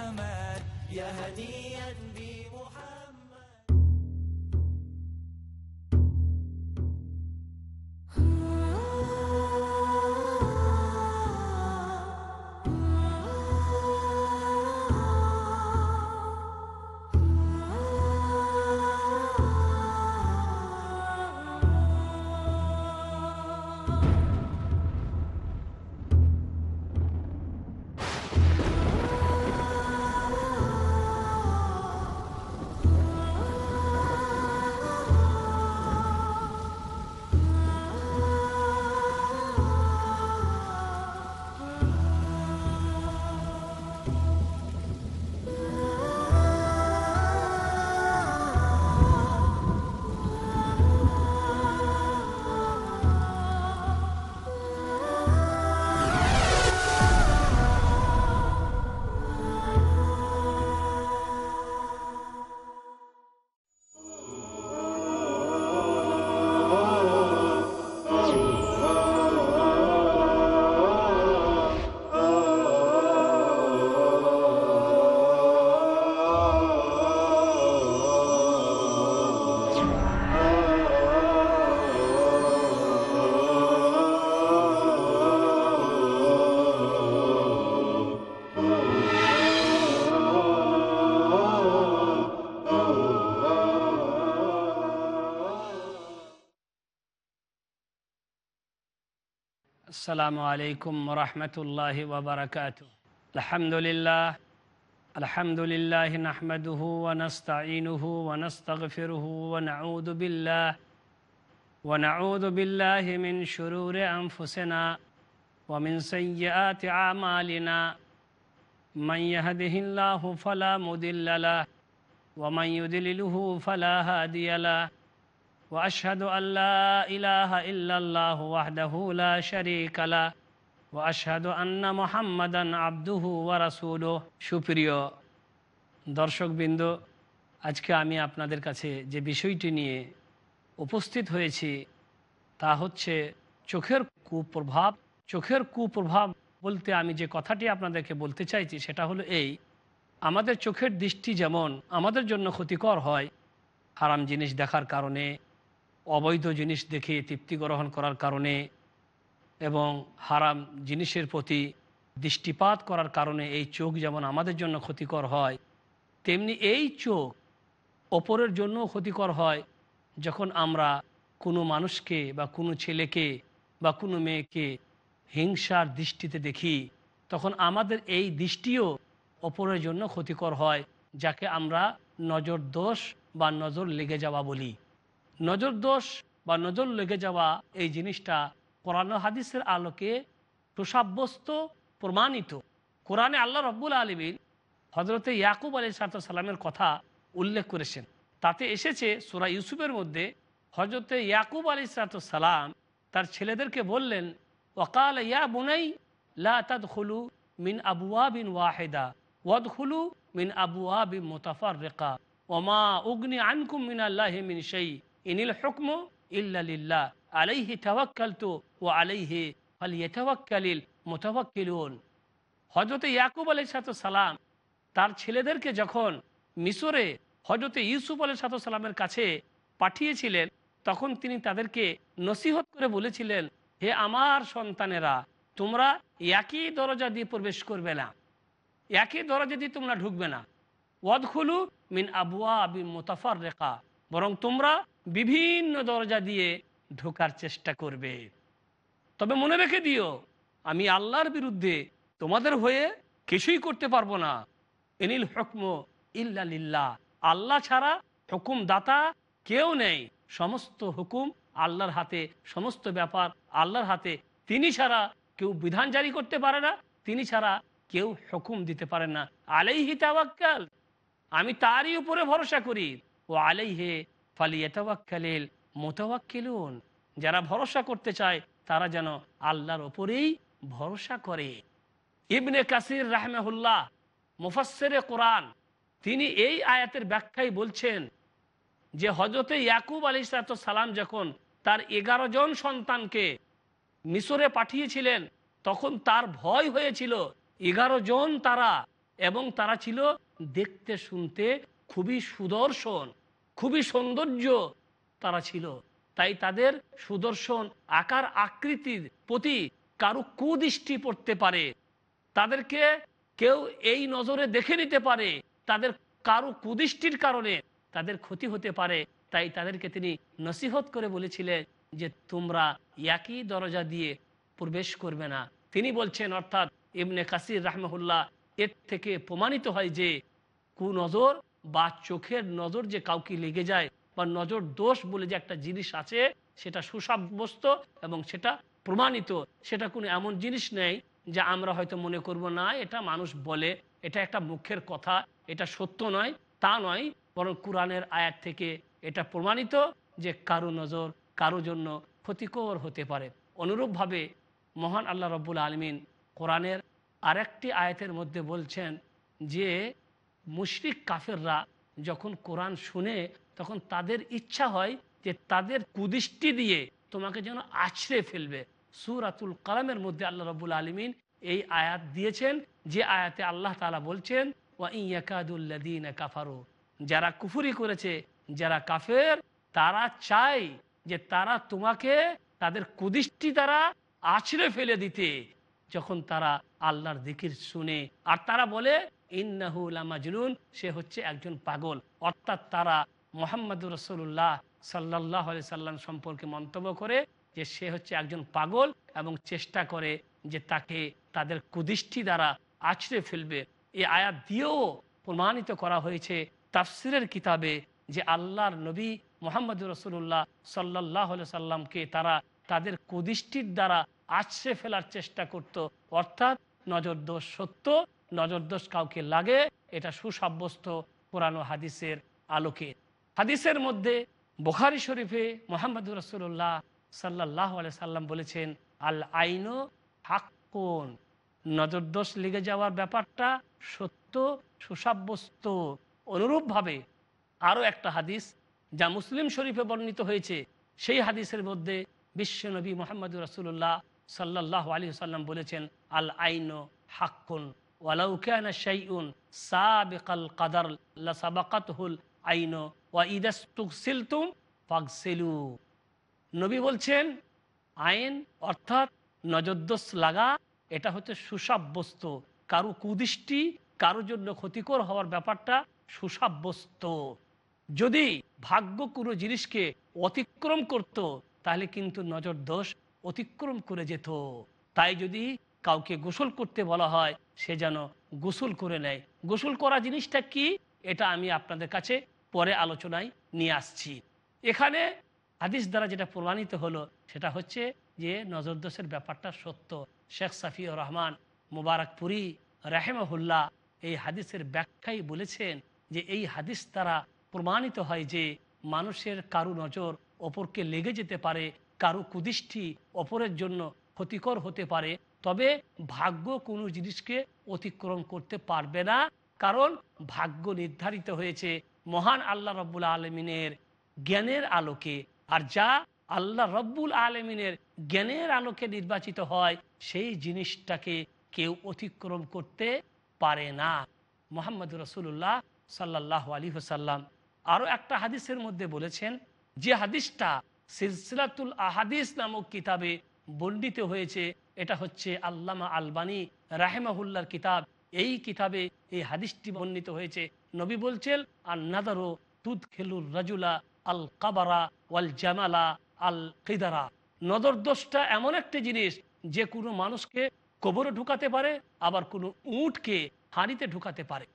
محمد يا هديا بمحمد. السلام عليكم ورحمة الله وبركاته. الحمد لله الحمد لله نحمده ونستعينه ونستغفره ونعوذ بالله ونعوذ بالله من شرور أنفسنا ومن سيئات أعمالنا. من يهده الله فلا مضل له ومن يضلله فلا هادي له. واشهد ان لا اله الا الله وحده لا شريك له واشهد ان محمدا عبده ورسوله সুপ্রিয় দর্শকবৃন্দ আজকে আমি আপনাদের কাছে যে বিষয়টি নিয়ে উপস্থিত হয়েছি তা হচ্ছে চোখের কুপ্রভাব চোখের কুপ্রভাব বলতে আমি যে কথাটি আপনাদেরকে বলতে চাইছি সেটা হলো এই আমাদের চোখের দৃষ্টি যেমন আমাদের জন্য ক্ষতিকর হয় হারাম জিনিস দেখার কারণে অবৈধ জিনিস দেখে তৃপ্তি গ্রহণ করার কারণে এবং হারাম জিনিসের প্রতি দৃষ্টিপাত করার কারণে এই চোখ যেমন আমাদের জন্য ক্ষতিকর হয়, তেমনি এই চোখ অপরের জন্য ক্ষতিকর হয়। যখন আমরা কোনো মানুষকে বা কোনো ছেলেকে বা কোনো মেয়েকে হিংসার দৃষ্টিতে দেখি, তখন আমাদের এই দৃষ্টিও অপরের জন্য ক্ষতিকর হয়, যাকে আমরা নজর দোষ বা নজর লেগে যাওয়া বলি। নজর দোষ বা নজর লেগে যাওয়া এই জিনিসটা কোরআন হাদিসের আলোকে সুসাব্যস্ত প্রমাণিত। কোরআনে আল্লাহ রব্বুল আলমীর হজরতে ইয়াকুব আলী সালামের কথা উল্লেখ করেছেন। তাতে এসেছে সুরা ইউসুফের মধ্যে হজরতে ইয়াকুব আলী সালাম তার ছেলেদেরকে বললেন ওকাল ইয়া বুনাই, লা মিন আবুয়া বিন ওয়াহেদা ওয়াদ খুলু মিন আবুয়া বিন মোতাফার রেকা ওমা উগ্নি আনকুম মিন আল্লাহ মিন সেই ইনিল হুকম ইল্লালিল্লাহ আলাইহি তাওয়াক্কালতু ও আলাইহি ফালিয়াতাওয়াক্কালিল মুতাওয়াক্কিলুন। হযরত ইয়াকুব আলাইহিস সালাম তার ছেলেদেরকে যখন মিশরে হযরত ইউসুফ আলাইহিস সালামের কাছে পাঠিয়েছিলেন, তখন তিনি তাদেরকে নসিহত করে বলেছিলেন, হে আমার সন্তানেরা, তোমরা একই দরজা দিয়ে প্রবেশ করবে না। একই দরজা দিয়ে তোমরা ঢুকবে না। ওয়াদখুলু মিন আবুয়া আবি মোতাফার রেখা বরং তোমরা বিভিন্ন দরজা দিয়ে ঢোকার চেষ্টা করবে। তবে মনে রেখে দিও, আমি আল্লাহর বিরুদ্ধে তোমাদের হয়ে কিছুই করতে পারব না। এনিল হুকম ইল্লা আল্লাহ ছাড়া হুকুম দাতা কেউ নেই। সমস্ত হুকুম আল্লাহর হাতে, সমস্ত ব্যাপার আল্লাহর হাতে। তিনি ছাড়া কেউ বিধান জারি করতে পারে না, তিনি ছাড়া কেউ হুকুম দিতে পারে না। আলাইহি তাওয়াক্কাল। আমি তারই উপরে ভরসা করি। ও আলাইহে ফালিয়াতাওয়াক্কালিল মোতাওয়াক্কিলুন, যারা ভরসা করতে চায়, তারা যেন আল্লাহর ওপরেই ভরসা করে। ইবনে কাসির রাহমেহুল্লাহ, মুফাসসিরে কোরআন, তিনি এই আয়াতের ব্যাখ্যায় বলছেন যে হজরতে ইয়াকুব আলী সালাম যখন তার এগারো জন সন্তানকে মিশরে পাঠিয়েছিলেন, তখন তার ভয় হয়েছিল। এগারো জন তারা এবং তারা ছিল দেখতে শুনতে খুবই সুদর্শন। খুবই সৌন্দর্য তারা ছিল। তাই তাদের সুদর্শন, আকার, আকৃতির প্রতি কারও কুদৃষ্টি পড়তে পারে। তাদেরকে কেউ এই নজরে দেখে নিতে পারে। তাদের কারও কুদৃষ্টির কারণে তাদের ক্ষতি হতে পারে। তাই তাদেরকে তিনি নসিহত করে বলেছিলেন যে, তোমরা একই দরজা দিয়ে প্রবেশ করবে না। তিনি বলছেন, অর্থাৎ ইবনে কাসির রাহমহুল্লাহ, এর থেকে প্রমাণিত হয় যে, কুনজর বা চোখের নজর যে কাউকে লেগে যায় বা নজর দোষ বলে যে একটা জিনিস আছে, সেটা সুসাব্যস্ত এবং সেটা প্রমাণিত। সেটা কোনো এমন জিনিস নেই যে আমরা হয়তো মনে করব, না, এটা মানুষ বলে, এটা একটা মুখের কথা, এটা সত্য নয়, তা নয়। বরং কোরআনের আয়াত থেকে এটা প্রমাণিত যে কারও নজর কারও জন্য ক্ষতিকর হতে পারে। অনুরূপভাবে মহান আল্লাহ রব্বুল আলমিন কোরআনের আরেকটি আয়াতের মধ্যে বলছেন যে মুশরিক কাফেররা যখন কোরআন শুনে তখন তাদের ইচ্ছা হয় যে তাদের কুদৃষ্টি দিয়ে তোমাকে যেন আছড়ে ফেলবে। সুরাতুল কালামের মধ্যে আল্লাহ রবুল আলমিন এই আয়াত দিয়েছেন, যে আয়াতে আল্লাহ তালা বলছেন, ওয়া ইয়াকাদুল্লাদিন কাফারু যারা কুফুরি করেছে, যারা কাফের, তারা চায় যে তারা তোমাকে, তাদের কুদৃষ্টি দ্বারা আছড়ে ফেলে দিতে। যখন তারা আল্লাহর দিকির শুনে, আর তারা বলে ইন্নাহুল মাজনুন, সে হচ্ছে একজন পাগল। অর্থাৎ তারা মোহাম্মদুর রসুল্লাহ সাল্লাহ আলি সাল্লাম সম্পর্কে মন্তব্য করে যে সে হচ্ছে একজন পাগল এবং চেষ্টা করে যে তাকে তাদের কুদৃষ্টি দ্বারা আছড়ে ফেলবে। এই আয়াত দিয়েও প্রমাণিত করা হয়েছে তাফসিরের কিতাবে যে আল্লাহর নবী মোহাম্মদুর রসুল্লাহ সাল্লাহ সাল্লামকে তারা তাদের কুদৃষ্টির দ্বারা আছড়ে ফেলার চেষ্টা করত। অর্থাৎ নজর দোষ সত্য নজর দোষ কাউকে লাগে, এটা সুসাব্যস্ত ও হাদিসের আলোকে। হাদিসের মধ্যে বোখারি শরীফে মোহাম্মদুর রসুল্লাহ সাল্লাহ সাল্লাম বলেছেন, আল আইনো হাক্কুন। নজর দোষ লেগে যাওয়ার ব্যাপারটা সত্য, সুসাব্যস্ত। অনুরূপভাবে আরও একটা হাদিস যা মুসলিম শরীফে বর্ণিত হয়েছে, সেই হাদিসের মধ্যে বিশ্বনবী মোহাম্মদ রসুল্লাহ সাল্লাহ আলী সাল্লাম বলেছেন, আল আইন হাক্কুন। ওয়ালাউকান শাইউন সাবিকাল কাদার লাসাবাকাতহুল আইন ওয়া ইদাস্তুকসিলতুম ফাগসিলু। নবী বলছেন, আইন অর্থাৎ নজরদোষ লাগা, এটা হচ্ছে সুসাব্যস্ত। কারও কুদৃষ্টি কারোর জন্য ক্ষতিকর হওয়ার ব্যাপারটা সুসাব্যস্ত। যদি ভাগ্য কোনো জিনিসকে অতিক্রম করত, তাহলে কিন্তু নজর দোষ অতিক্রম করে যেত। তাই যদি কাউকে গোসল করতে বলা হয়, সে যেন গোসল করে নেয়। গোসল করা জিনিসটা কি? এটা আমি আপনাদের কাছে পরে আলোচনায় নিয়ে আসছি। এখানে হাদিস দ্বারা যেটা প্রমাণিত হলো, সেটা হচ্ছে যে নজরদোষের ব্যাপারটা সত্য। শেখ সাফিউর রহমান মুবারকপুরি রাহেমহুল্লাহ এই হাদিসের ব্যাখ্যাই বলেছেন যে এই হাদিস দ্বারা প্রমাণিত হয় যে মানুষের কারু নজর অপরকে লেগে যেতে পারে, কারু কুদৃষ্টি অপরের জন্য ক্ষতিকর হতে পারে তবে ভাগ্য কোনো জিনিসকে অতিক্রম করতে পারবে না, কারণ ভাগ্য নির্ধারিত হয়েছে মহান আল্লাহ রব্বুল আলমিনের জ্ঞানের আলোকে। আর যা আল্লাহ রব্বুল আলমিনের জ্ঞানের আলোকে নির্বাচিত হয়, সেই জিনিসটাকে কেউ অতিক্রম করতে পারে না। মোহাম্মদ রসুল্লাহ সাল্লাহ আলী হাসাল্লাম আরও একটা হাদিসের মধ্যে বলেছেন, যে হাদিসটা সিলসিলাতুল আহাদিস নামক কিতাবে বর্ণিত হয়েছে, এটা হচ্ছে আল্লামা আলবানী রাহেমাহুল্লার কিতাব। এই কিতাবে এই হাদিসটি বর্ণিত হয়েছে। নবী বলছেন আর নাদারো তুদ খেলুর রাজুলা আল কাবারা ওয়াল জামালা আল কিদারা। নজর দোষটা এমন একটা জিনিস, যে কোনো মানুষকে কবরে ঢুকাতে পারে, আবার কোনো উঁটকে হাঁড়িতে ঢুকাতে পারে।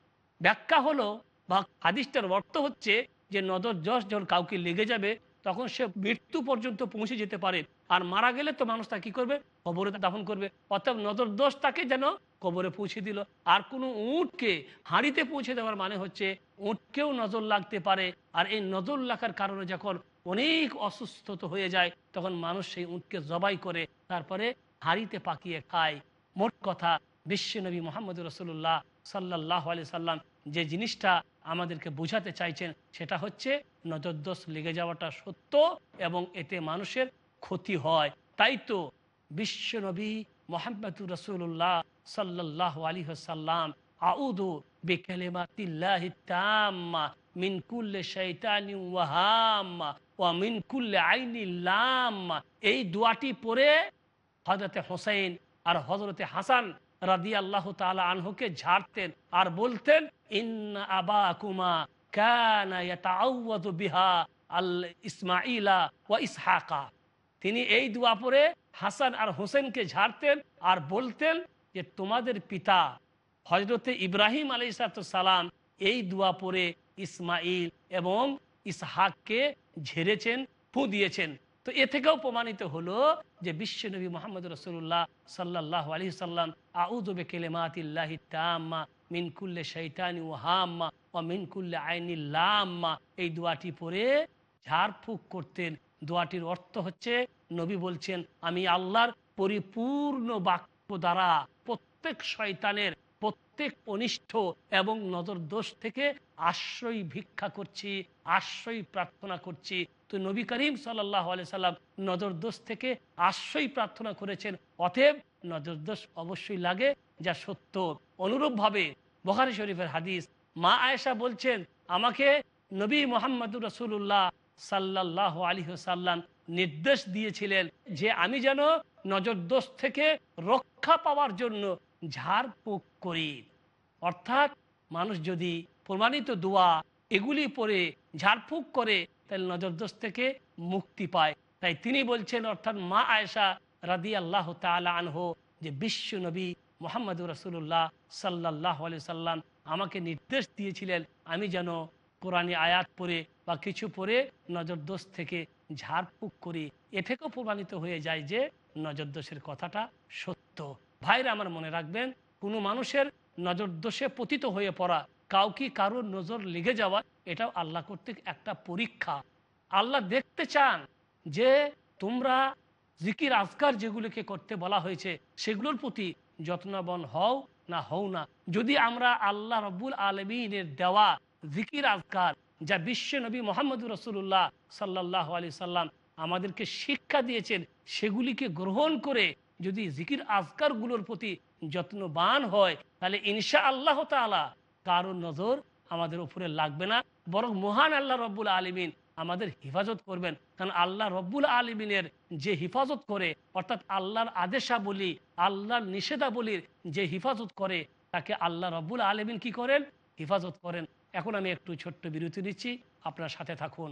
ব্যাখ্যা হলো, বা হাদিসটার অর্থ হচ্ছে যে নজর যশ যখন কাউকে লেগে যাবে তখন সে মৃত্যু পর্যন্ত পৌঁছে যেতে পারে। আর মারা গেলে তো মানুষ তা কি করবে? কবরে দাফন করবে। অর্থাৎ নজর দোষ তাকে যেন কবরে পৌঁছে দিল। আর কোনো উঁটকে হাঁড়িতে পৌঁছে দেওয়ার মানে হচ্ছে উঁটকেও নজর লাগতে পারে। আর এই নজর লাগার কারণে যখন অনেক অসুস্থ হয়ে যায়, তখন মানুষ সেই উঁটকে জবাই করে, তারপরে হাঁড়িতে পাকিয়ে খায়। মোট কথা বিশ্বনবী মোহাম্মদ রসুল্লাহ সাল্লাহ আলি সাল্লাম যে জিনিসটা আমাদেরকে বুঝাতে চাইছেন, সেটা হচ্ছে নজরদোষ লেগে যাওয়াটা সত্য এবং এতে মানুষের ক্ষতি হয়। তাই তো বিশ্বনবী মোহাম্মদুর রসুল্লাহ সাল্লাহ আলী সাল্লাম আউদু বিকালিমাতিল্লাহি তাম্মা মিন কুল্লি শাইতানি ওয়াহাম্মা ওয়া মিন কুল্লি আইনি লাম্মা। এই দোয়াটি পড়ে হজরতে হোসেন আর হজরতে হাসান রাদি আল্লাহ তালা আনহুকে ঝাড়তেন আর বলতেন বিহা ইসমাইলা ওয়া ইসহাকা। তিনি এই দোয়া পড়ে হাসান আর হোসেনকে ঝাড়তেন আর বলতেন যে, তোমাদের পিতা হজরতে ইব্রাহিম আলী সালাম এই দোয়া পড়ে ইসমাইল এবং ইসহাককে ঝেড়েছেন ফু দিয়েছেন তো এ থেকেও প্রমাণিত হলো যে বিশ্বনবী মোহাম্মদ রসুল্লাহ সাল্লাহ আলি সাল্লাম আউদবে কেলেমাতিল্লাহি মিনকুল্লে শৈতানি ও হাম্মা ও মিনকুল্লে আইনি লাম্মা। এই দোয়াটি পড়ে ঝাড়ফুঁক করতেন। দোয়াটির অর্থ হচ্ছে, নবী বলছেন, আমি আল্লাহর পরিপূর্ণ বাক্য দ্বারা প্রত্যেক শয়তানের প্রত্যেক অনিষ্ঠ এবং নজর দোষ থেকে আশ্রয় ভিক্ষা করছি, আশ্রয় প্রার্থনা করছি। তো নবী করিম সাল্লাহ সাল্লাম নজর দোষ থেকে আশ্রয় প্রার্থনা করেছেন। অতএব নজর দোষ অবশ্যই লাগে, যা সত্য। অনুরূপভাবে বখারি শরীফের হাদিস, মা আয়েশা বলছেন, আমাকে নবী মোহাম্মদুর রসুল্লাহ সাল্লাহ আলী সাল্লাম নির্দেশ দিয়েছিলেন যে আমি যেন নজর দোষ থেকে রক্ষা পাওয়ার জন্য ঝাড়ফুঁক করি। অর্থাৎ মানুষ যদি প্রমাণিত দোয়া এগুলি পরে ঝাড়ফুঁক করে, তাহলে নজরদোষ থেকে মুক্তি পায়। তাই তিনি বলছেন, অর্থাৎ মা আয়েশা রাদি আল্লাহ আনহো, যে বিশ্ব নবী মোহাম্মদ রসুল্লাহ সাল্লাহ সাল্লাম আমাকে নির্দেশ দিয়েছিলেন, আমি যেন কোরআনী আয়াত পরে বা কিছু পরে নজরদোষ থেকে ঝাড়ফুঁক করি। এ থেকেও প্রমাণিত হয়ে যায় যে নজরদোষের কথাটা সত্য। ভাইরা আমার মনে রাখবেন কোনো মানুষের নজর দোষে পতিত হয়ে পড়া, কাউকে কারোর নজর লেগে যাওয়া, এটাও আল্লাহ কর্তৃক একটা পরীক্ষা। আল্লাহ দেখতে চান যে তোমরা জিকির, আজকার যেগুলোকে করতে বলা হয়েছে, সেগুলোর প্রতি যত্নবান হও না হও না। যদি আমরা আল্লাহ রব্বুল আলমিনের দেওয়া জিকির, আজকার, যা বিশ্ব নবী মোহাম্মদ রসুল্লাহ সাল্লাহ আলি সাল্লাম আমাদেরকে শিক্ষা দিয়েছেন, সেগুলিকে গ্রহণ করে যদি জিকির আজকারগুলোর প্রতি যত্নবান হয়, তাহলে ইনশা আল্লাহ তালা কারও নজর আমাদের উপরে লাগবে না। বরং মহান আল্লাহ রব্বুল আলমিন আমাদের হেফাজত করবেন। কারণ আল্লাহ রব্বুল আলমিনের যে হেফাজত করে, অর্থাৎ আল্লাহর আদেশাবলী, আল্লাহর নিষেধাবলীর যে হেফাজত করে, তাকে আল্লাহ রব্বুল আলমিন কি করেন? হেফাজত করেন। এখন আমি একটু ছোট্ট বিরতি নিচ্ছি। আপনার সাথে থাকুন।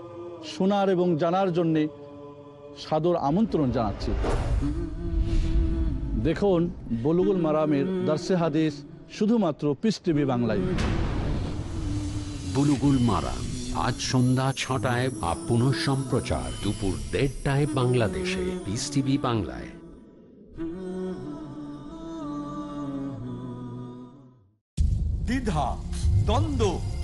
শোনার এবং জানার জন্যে সাদর আমন্ত্রণ জানাচ্ছি। দেখুন বলুগুল মারামের দার্সে হাদিস শুধুমাত্র পিস টিভি বাংলায়। বুলুগুল মারা আজ সন্ধ্যা ছটায় বা পুনঃ সম্প্রচার দুপুর দেড়টায় বাংলাদেশে পিস টিভি বাংলায়। দ্বিধা দ্বন্দ্ব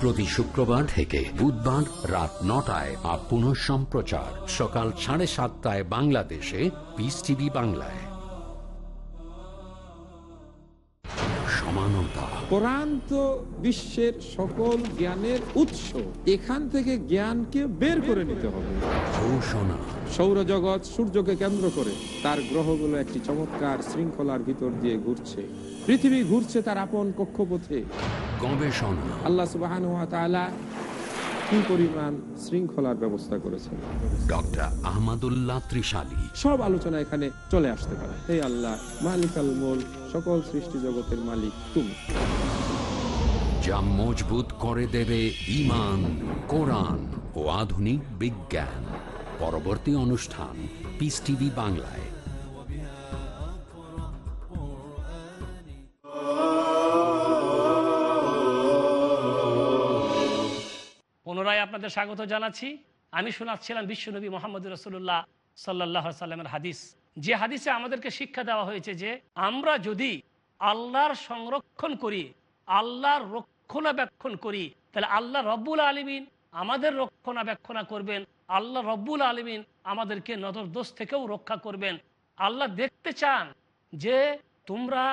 প্রতি শুক্রবার থেকে বুধবার রাত নটায় আর পুনঃ সম্প্রচার। সকাল সাড়ে সাতটায় বাংলাদেশে পিস টিভি বাংলায়। সমানতা। কোরআন তো বিশ্বের সকল জ্ঞানের উৎস। এখান থেকে জ্ঞানকে বের করে নিতে হবে। ঘোষণা। সৌরজগৎ সূর্যকে কেন্দ্র করে তার গ্রহগুলো একটি চমৎকার শৃঙ্খলার ভিতর দিয়ে ঘুরছে। পৃথিবী ঘুরছে তার আপন কক্ষপথে। গবেষণা। আল্লাহ সুবাহ কি পরিমাণ শৃঙ্খলার ব্যবস্থা করেছেন। ডক্টর আহমদুল্লাহ ত্রিশালী। সব আলোচনা এখানে চলে আসতে পারে। আল্লাহ মালিক আল মোল সকল সৃষ্টি জগতের মালিক তুমি। যা মজবুত করে দেবে ইমান কোরআন ও আধুনিক বিজ্ঞান। পরবর্তী অনুষ্ঠান পিস টিভি বাংলায়। আপনাদের স্বাগত জানাচ্ছি। আমি শোনাচ্ছিলাম বিশ্বনবী মোহাম্মদ রসুল্লাহ সাল্লাহ সাল্লামের হাদিস। যে হাদিসে আমাদেরকে শিক্ষা দেওয়া হয়েছে যে, আমরা যদি আল্লাহর সংরক্ষণ করি, আল্লাহর রক্ষণাবেক্ষণ করি, তাহলে আল্লাহ রব্বুল আলমিন আমাদের রক্ষণাবেক্ষণা করবেন, আল্লাহ রব্বুল আলমিন আমাদেরকে নজরদোষ থেকেও রক্ষা করবেন। আল্লাহ দেখতে চান যে, তোমরা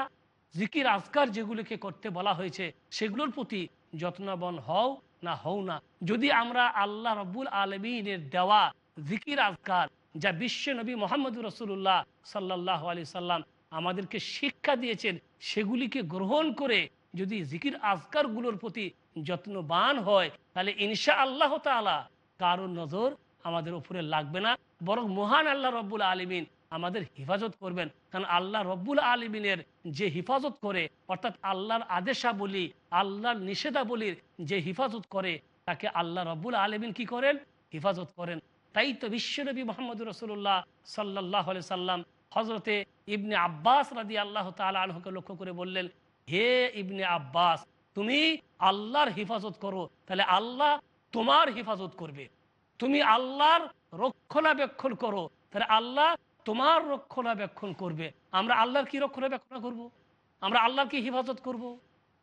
জিকির আজকার যেগুলিকে করতে বলা হয়েছে, সেগুলোর প্রতি যত্নবান হও না, হও না। যদি আমরা আল্লাহ রব্বুল আলমিনের দেওয়া জিকির আজকার, যা বিশ্ব নবী মোহাম্মদ রসুল্লাহ সাল্লাহ আলি সাল্লাম আমাদেরকে শিক্ষা দিয়েছেন, সেগুলিকে গ্রহণ করে যদি জিকির আজকারগুলোর প্রতি যত্নবান হয়, তাহলে ইনশা আল্লাহ তালা কারোর নজর আমাদের উপরে লাগবে না। বরং মহান আল্লাহ রব্বুল আলমিন আমাদের হেফাজত করবেন। কারণ আল্লাহ রব্বুল আলমিনের যে হেফাজত করে, অর্থাৎ আল্লাহর আদেশাবলী, আল্লাহর নিষেধাবলীর যে হেফাজত করে, তাকে আল্লাহ রব্বুল আলমিন কি করেন? হেফাজত করেন। তাই তো বিশ্বনবী মোহাম্মদ রসুল্লাহ সাল্লাহ সাল্লাম হজরতে ইবনে আব্বাস রাদি আল্লাহ তালা আনহকে লক্ষ্য করে বললেন, হে ইবনে আব্বাস, তুমি আল্লাহর হেফাজত করো, তাহলে আল্লাহ তোমার হেফাজত করবে। তুমি আল্লাহর রক্ষণাবেক্ষণ করো, তাহলে আল্লাহ তোমার রক্ষণাবেক্ষণ করবে আমরা আল্লাহর কি রক্ষণাবেক্ষণ করব। আমরা আল্লাহর কি হেফাজত করব।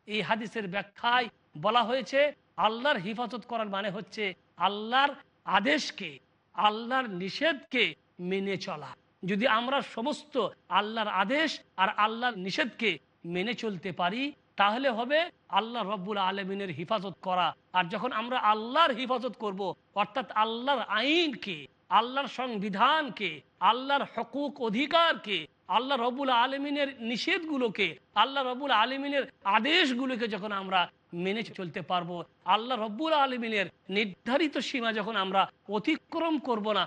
এই হাদিসের ব্যাখ্যায় বলা হয়েছে, আল্লাহর হেফাজত করার মানে হচ্ছে আল্লাহর আদেশকে, আল্লাহর নিষেধকে মেনে চলা যদি আমরা সমস্ত আল্লাহর আদেশ আর আল্লাহর নিষেধকে মেনে চলতে পারি, তাহলে হবে আল্লাহ রব্বুল আলমিনের হেফাজত করা আর যখন আমরা আল্লাহর হেফাজত করব, অর্থাৎ আল্লাহর আইনকে আল্লাহর সংবিধানকে, আল্লাহর হকুক অধিকারকে, আল্লাহ রবুল আলমিনের নিষেধগুলোকে, আল্লাহ রবুল আলমিনের আদেশগুলোকে যখন আমরা মেনে চলতে পারব, আল্লাহ রব্বুল আলমিনের নির্ধারিত সীমা যখন আমরা অতিক্রম করব না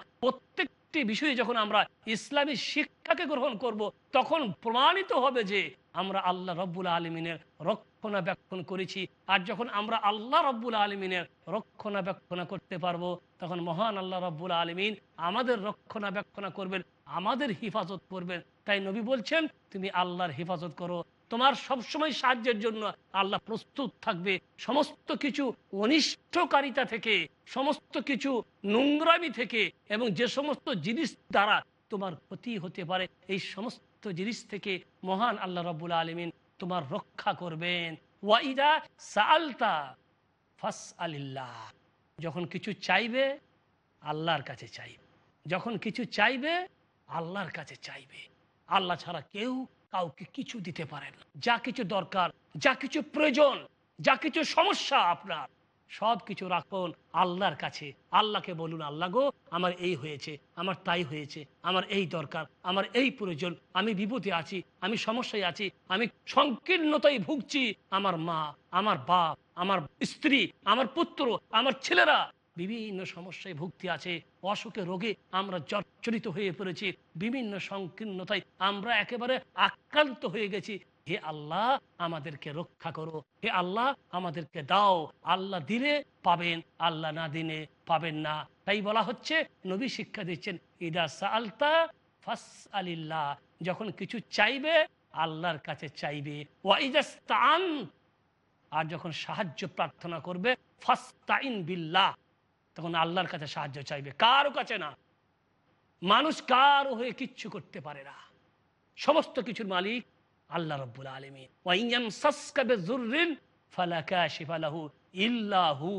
প্রত্যেকটি বিষয়ে যখন আমরা ইসলামী শিক্ষাকে গ্রহণ করব, তখন প্রমাণিত হবে যে আমরা আল্লাহ রব্বুল আলমিনের রক্ষণাবেক্ষণ করেছি। আর যখন আমরা আল্লাহ রব্বুল আলমিনের রক্ষণাবেক্ষণা করতে পারব, তখন মহান আল্লাহ রব্বুল আলমিন আমাদের রক্ষণাবেক্ষণা করবেন, আমাদের হেফাজত করবেন। তাই নবী বলছেন, তুমি আল্লাহর হেফাজত করো তোমার সবসময় সাহায্যের জন্য আল্লাহ প্রস্তুত থাকবে। সমস্ত কিছু অনিষ্টকারিতা থেকে, সমস্ত কিছু নোংরামি থেকে এবং যে সমস্ত জিনিস দ্বারা তোমার ক্ষতি হতে পারে, এই সমস্ত জিনিস থেকে মহান আল্লাহ রব্বুল আলমিন তোমার রক্ষা করবেন। ওয়াইদা সালতা ফাস আলিল্লাহ যখন কিছু চাইবে, আল্লাহর কাছে চাইবে। যখন কিছু চাইবে, আল্লাহর কাছে চাইবে। আল্লাহ ছাড়া কেউ কাউকে কিছু দিতে পারে না। যা কিছু দরকার, যা কিছু প্রয়োজন, যা কিছু সমস্যা আপনার, সব কিছু রাখুন আল্লাহর কাছে। আল্লাহকে বলুন, আল্লাহ গো, আমার এই হয়েছে, আমার তাই হয়েছে, আমার এই দরকার, আমার এই প্রয়োজন, আমি বিপদে আছি, আমি সমস্যায় আছি, আমি সংকীর্ণতায় ভুগছি। আমার মা, আমার বাপ, আমার স্ত্রী, আমার পুত্র, আমার ছেলেরা বিভিন্ন সমস্যায় ভুগতে আছে, অসুখে, রোগে আমরা জর্জরিত হয়ে পড়েছি, বিভিন্ন সংকীর্ণতায় আমরা একেবারে আক্রান্ত হয়ে গেছি। হে আল্লাহ, আমাদেরকে রক্ষা করো। হে আল্লাহ, আমাদেরকে দাও। আল্লাহ দিলে পাবেন, আল্লাহ না দিলে পাবেন না। তাই বলা হচ্ছে, নবী শিক্ষা দিচ্ছেন, ইদা সালতা ফাস আলিল্লাহ যখন কিছু চাইবে, আল্লাহর কাছে চাইবে। আর যখন সাহায্য প্রার্থনা করবে, ফাস্তাইন বিল্লাহ। তখন আল্লাহর কাছে সাহায্য চাইবে। কারও কাছে না। মানুষ কারও হয়ে কিচ্ছু করতে পারে না। সমস্ত কিছুর মালিক আল্লাহ রব্বুল আলমী ওয়াইয়াম সাসকাবে জুররিন ফালা কাশিফা লাহু ইল্লাহু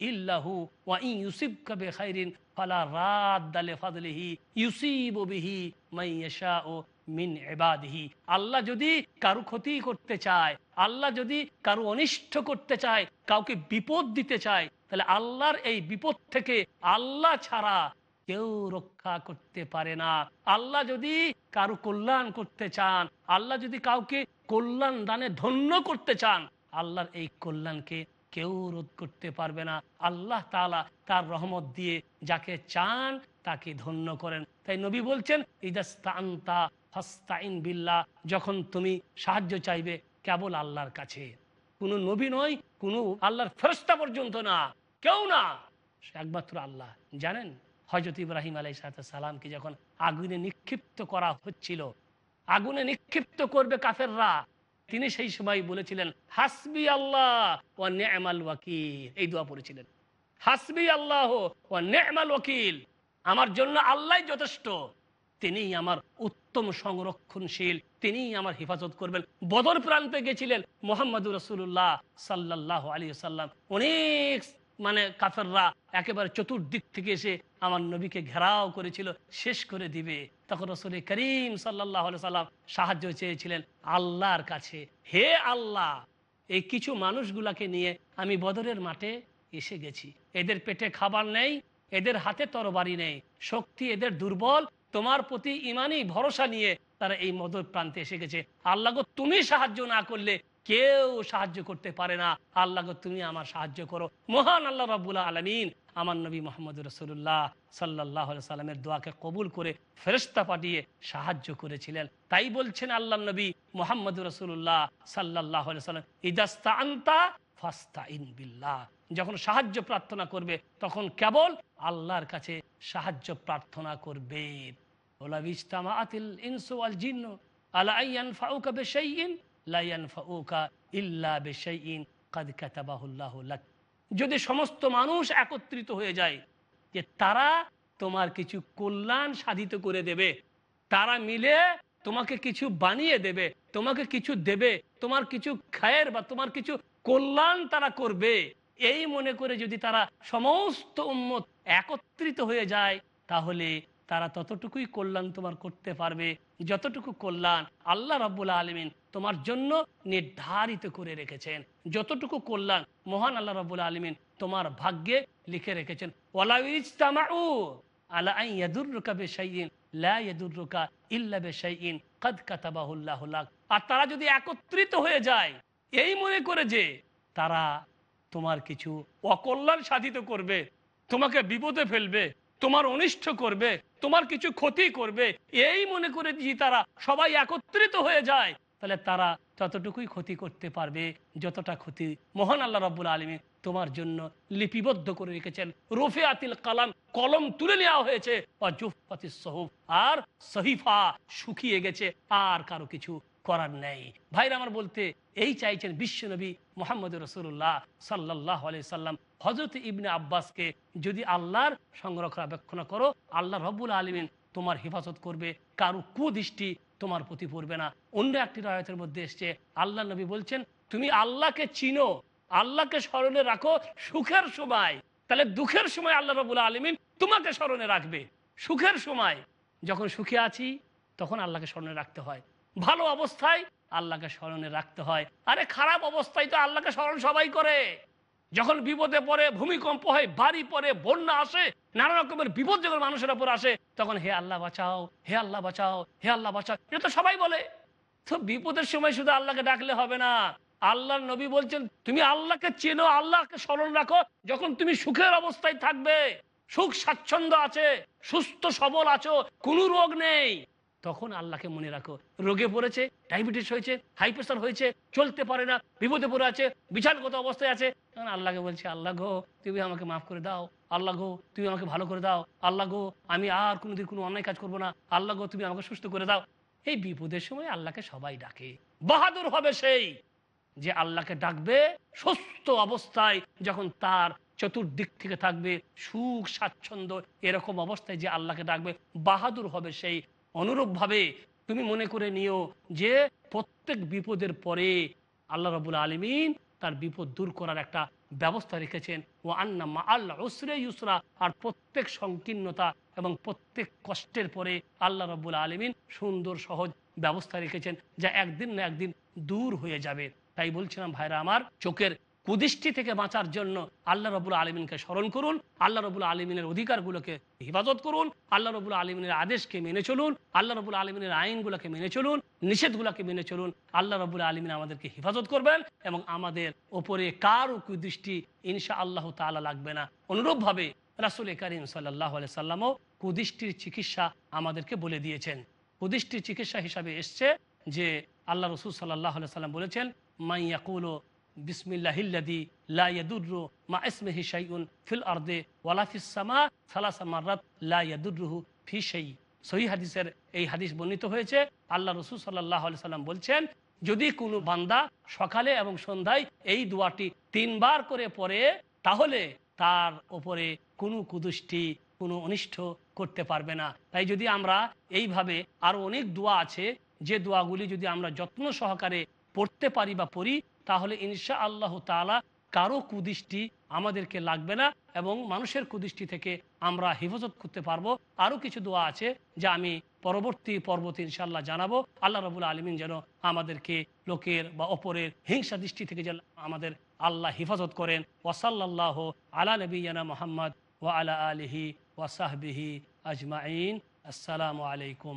ইল্লাহু ওয়াইন ইউসিবকা বিখাইরিন ফালা রাদ্দা লিফাদলিহি ইউসিবু বিহি মান ইয়াশাউ মিন ইবাদিহি। আল্লাহ যদি কারও ক্ষতি করতে চায়, আল্লাহ যদি কারও অনিষ্ট করতে চায়, কাউকে বিপদ দিতে চায়, তাহলে আল্লাহর এই বিপদ থেকে আল্লাহ ছাড়া কেউ রক্ষা করতে পারে না। আল্লাহ যদি কারও কল্যাণ করতে চান, আল্লাহ যদি কাউকে কল্যাণ দানে ধন্য করতে চান, আল্লাহর এই কল্যাণকে কেউ রোধ করতে পারবে না। আল্লাহ তাআলা তার রহমত দিয়ে যাকে চান তাকে ধন্য করেন। তাই নবী বলছেন, ইদাস্তান্তা ফাস্তাইন বিল্লাহ, যখন তুমি সাহায্য চাইবে কেবল আল্লাহর কাছে। কোনো নবী নয়, কোনো আল্লাহর ফেরস্তা পর্যন্ত না, কেউ না। একমাত্র আল্লাহ। জানেন হজরত ইব্রাহিম আলাই সালামকে যখন আগুনে নিক্ষিপ্ত করা হচ্ছিল, আগুনে নিক্ষিপ্ত করবে কাফেররা, তিনি সেই সময় বলেছিলেন, হাসবি আল্লাহ ও নেমাল ওয়াকিল। এই দোয়া পড়েছিলেন। হাসবি আল্লাহ ও নেমাল ওয়াকিল। আমার জন্য আল্লাহ যথেষ্ট। তিনি আমার উত্তম সংরক্ষণশীল তিনি আমার হেফাজত করবেন। বদর প্রান্তে গেছিলেন মোহাম্মদ রসুল্লাহ সাল্লাহ আলী সাল্লাম অনেক মানে কাফেররা একেবারে চতুর্দিক থেকে এসে আমার নবীকে ঘেরাও করেছিল, শেষ করে দিবে। তখন রসুল করিম সাল্লাহ সাল্লাম সাহায্য চেয়েছিলেন, আল্লাহর কাছে, হে আল্লাহ, এই কিছু মানুষগুলাকে নিয়ে আমি বদরের মাঠে এসে গেছি। এদের পেটে খাবার নেই, এদের হাতে তরবারি নেই, শক্তি এদের দুর্বল তোমার প্রতি ইমানই ভরসা নিয়ে তারা এই মদর প্রান্তে এসে গেছে। আল্লাহ তুমি সাহায্য না করলে কেউ সাহায্য করতে পারে না। আল্লাহ তুমি আমার সাহায্য করো। মহান আল্লাহ রাবুল আলমিন আমার নবী মোহাম্মদ রসুল্লাহ সাল্লাহ সাল্লামের দোয়াকে কবুল করে ফেরস্তা পাঠিয়ে সাহায্য করেছিলেন। তাই বলছেন আল্লাহ নবী মোহাম্মদ রসুল্লাহ সাল্লাহ সাল্লাম ইদাস্তা আন্তা ফাস্তা ইন বিল্লাহ। যখন সাহায্য প্রার্থনা করবে, তখন কেবল আল্লাহর কাছে সাহায্য প্রার্থনা করবে। আতিল যদি সমস্ত মানুষ একত্রিত হয়ে যায়, যে তারা তোমার কিছু কল্যাণ সাধিত করে দেবে, তারা মিলে তোমাকে কিছু বানিয়ে দেবে, তোমাকে কিছু দেবে, তোমার কিছু খায়ের বা তোমার কিছু কল্যাণ তারা করবে। এই মনে করে যদি তারা সমস্ত উম্মত একত্রিত হয়ে যায়, তাহলে তারা ততটুকুই কল্যাণ তোমার করতে পারবে, যতটুকু কল্যাণ আল্লাহ রাব্বুল আলমিন তোমার জন্য নির্ধারিত করে রেখেছেন। যতটুকু কল্যাণ মহান আল্লাহ রাব্বুল আলমিন তোমার ভাগ্যে লিখে রেখেছেন। আর তারা যদি একত্রিত হয়ে যায়, এই মনে করে যে তারা তোমার কিছু অকল্যাণ সাধিত করবে, তোমাকে বিপদে ফেলবে তোমার অনিষ্ট করবে, তোমার কিছু ক্ষতি করবে, এই মনে করে যে তারা সবাই একত্রিত হয়ে যায়, তাহলে তারা ততটুকুই ক্ষতি করতে পারবে, যতটা ক্ষতি মহান আল্লাহ রব্বুল আলমী তোমার জন্য লিপিবদ্ধ করে রেখেছেন। রফে আতিল কালাম কলম তুলে নেওয়া হয়েছে আর সহিফা শুকিয়ে গেছে, আর কারও কিছু করার নেই। ভাইরা আমার বলতে এই চাইছেন বিশ্বনবী মোহাম্মদ রসুল্লাহ সাল্লাহ সাল্লাম। হজরত ইবনে আব্বাসকে যদি আল্লাহর সংরক্ষণাবেক্ষণ করো, আল্লাহ রব্বুল আলমিন তোমার হেফাজত করবে, কারও কুদৃষ্টি তোমার প্রতি পড়বে না। অন্য একটি রায়তের মধ্যে এসছে আল্লাহ নবী বলছেন, তুমি আল্লাহকে চিনো, আল্লাহকে স্মরণে রাখো সুখের সময়। তাহলে দুঃখের সময় আল্লাহ রবুল আলমিন তোমাকে স্মরণে রাখবে। সুখের সময় যখন সুখে আছি, তখন আল্লাহকে স্মরণে রাখতে হয়। ভালো অবস্থায় আল্লাহকে স্মরণে রাখতে হয়। আরে খারাপ অবস্থায় তো আল্লাহকে স্মরণ সবাই করে। যখন বিপদে পড়ে, ভূমিকম্প হয়, বাড়ি পড়ে, বন্যা আসে, নানা রকমের বিপদ যখন মানুষের ওপর আসে, তখন হে আল্লাহ বাঁচাও, হে আল্লাহ বাঁচাও, হে আল্লাহ বাঁচাও। এটা তো সবাই বলে। তো বিপদের সময় শুধু আল্লাহকে ডাকলে হবে না। আল্লাহর নবী বলছেন, তুমি আল্লাহকে চেনো, আল্লাহকে স্মরণ রাখো। যখন তুমি সুখের অবস্থায় থাকবে, সুখ স্বাচ্ছন্দ্য আছে, সুস্থ সবল আছো, কোনো রোগ নেই। তখন আল্লাহকে মনে রাখো। রোগে পড়েছে, ডায়াবেটিস হয়েছে হাই প্রেশার হয়েছে, চলতে পারে না, বিপদে পড়ে আছে, বিছানগত অবস্থায় আছে। তখন আল্লাহকে বলছে, আল্লাহ গো, তুমি আমাকে মাফ করে দাও। আল্লাহ গো, তুমি আমাকে ভালো করে দাও। আল্লাহ গো, আমি আর কোনোদিন কোনো অন্যায় কাজ করব না। আল্লাহ গো, তুমি আমাকে সুস্থ করে দাও। এই বিপদের সময় আল্লাহকে সবাই ডাকে। বাহাদুর হবে সেই যে আল্লাহকে ডাকবে সুস্থ অবস্থায়, যখন তার চতুর্দিক থেকে থাকবে সুখ, স্বাচ্ছন্দ্য, এরকম অবস্থায় যে আল্লাহকে ডাকবে। বাহাদুর হবে সেই অনুরূপভাবে তুমি মনে করে নিও যে প্রত্যেক বিপদের পরে আল্লাহ রবুল আলমিন তার বিপদ দূর করার একটা ব্যবস্থা রেখেছেন। ও আন্না মা আল্লাহ উসরে ইউসরা, আর প্রত্যেক সংকীর্ণতা এবং প্রত্যেক কষ্টের পরে আল্লাহ রব্বুল আলমিন সুন্দর, সহজ ব্যবস্থা রেখেছেন, যা একদিন না একদিন দূর হয়ে যাবে। তাই বলছিলাম, ভাইরা আমার, চোখের কুদৃষ্টি থেকে বাঁচার জন্য আল্লাহ রবুল আলমিনকে স্মরণ করুন, আল্লাহ রবুল আলমিনের অধিকারগুলোকে হেফাজত করুন, আল্লাহ রবুল আলমিনের আদেশকে মেনে চলুন, আল্লাহ রবুল আলমিনের আইনগুলোকে মেনে চলুন, নিষেধগুলোকে মেনে চলুন, আল্লাহ রবুল আলমিন আমাদেরকে হেফাজত করবেন এবং আমাদের ওপরে কারও কুদৃষ্টি ইনশা আল্লাহ তালা লাগবে না। অনুরূপভাবে রাসুল করিম সাল্লাহ সাল্লামও কুদৃষ্টির চিকিৎসা আমাদেরকে বলে দিয়েছেন। কুদৃষ্টির চিকিৎসা হিসাবে এসছে যে আল্লাহ রসুল সাল্লাহ সাল্লাম বলেছেন মাইয়া মাইয়াকুলো হাদিসের এই হাদিস বর্ণিত হয়েছে, আল্লাহ রসুল সাল্লাম বলছেন, যদি কোনো বান্দা সকালে এবং সন্ধ্যায় এই দোয়াটি তিনবার করে পড়ে, তাহলে তার ওপরে কোনো কুদুষ্টি, কোনো অনিষ্ট করতে পারবে না। তাই যদি আমরা এইভাবে আরও অনেক দোয়া আছে, যে দোয়াগুলি যদি আমরা যত্ন সহকারে পড়তে পারি বা পড়ি তাহলে ইনশা আল্লাহ তালা কারও কুদৃষ্টি আমাদেরকে লাগবে না এবং মানুষের কুদৃষ্টি থেকে আমরা হেফাজত করতে পারব। আরও কিছু দোয়া আছে যা আমি পরবর্তী পর্বতে ইনশাল্লাহ জানাব। আল্লাহ রবুল আলমিন যেন আমাদেরকে লোকের বা অপরের হিংসা দৃষ্টি থেকে যেন আমাদের আল্লাহ হেফাজত করেন। ওয়াসাল্লাহ আলা নবীনা মোহাম্মদ ওয়া আলা আলিহি ওয়াসাহবিহি আজমাইন। আসসালামু আলাইকুম।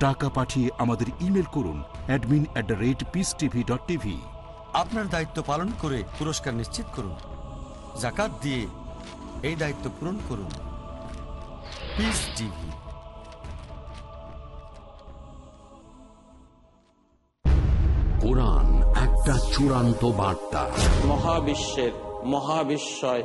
টাকা পাঠিয়ে আমাদের ইমেল করুন admin at the rate peace TV dot TV আপনার দায়িত্ব পালন করে পুরস্কার নিশ্চিত করুন। জাকাত দিয়ে এই দায়িত্ব পূরণ করুন। পিস টিভি কোরআন একটা চূড়ান্ত বার্তা। মহাবিশ্বের মহাবিশ্বয়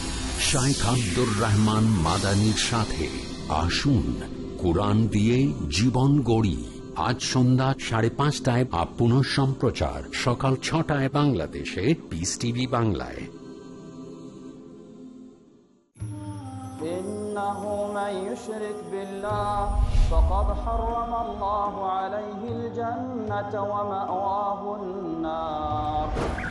শাইখ আব্দুর রহমান মাদানির সাথে আসুন। কোরআন দিয়ে জীবন গড়ি। আজ সন্ধ্যা সাড়ে পাঁচটায় বা সম্প্রচার। সকাল ছটায় বাংলাদেশে পিস টিভি বাংলায়। হারাম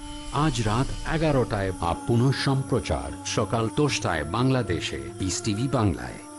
আজ রাত এগারোটায় বা পুনঃ সম্প্রচার সকাল দশটায় বাংলাদেশে। বিস টিভি বাংলায়।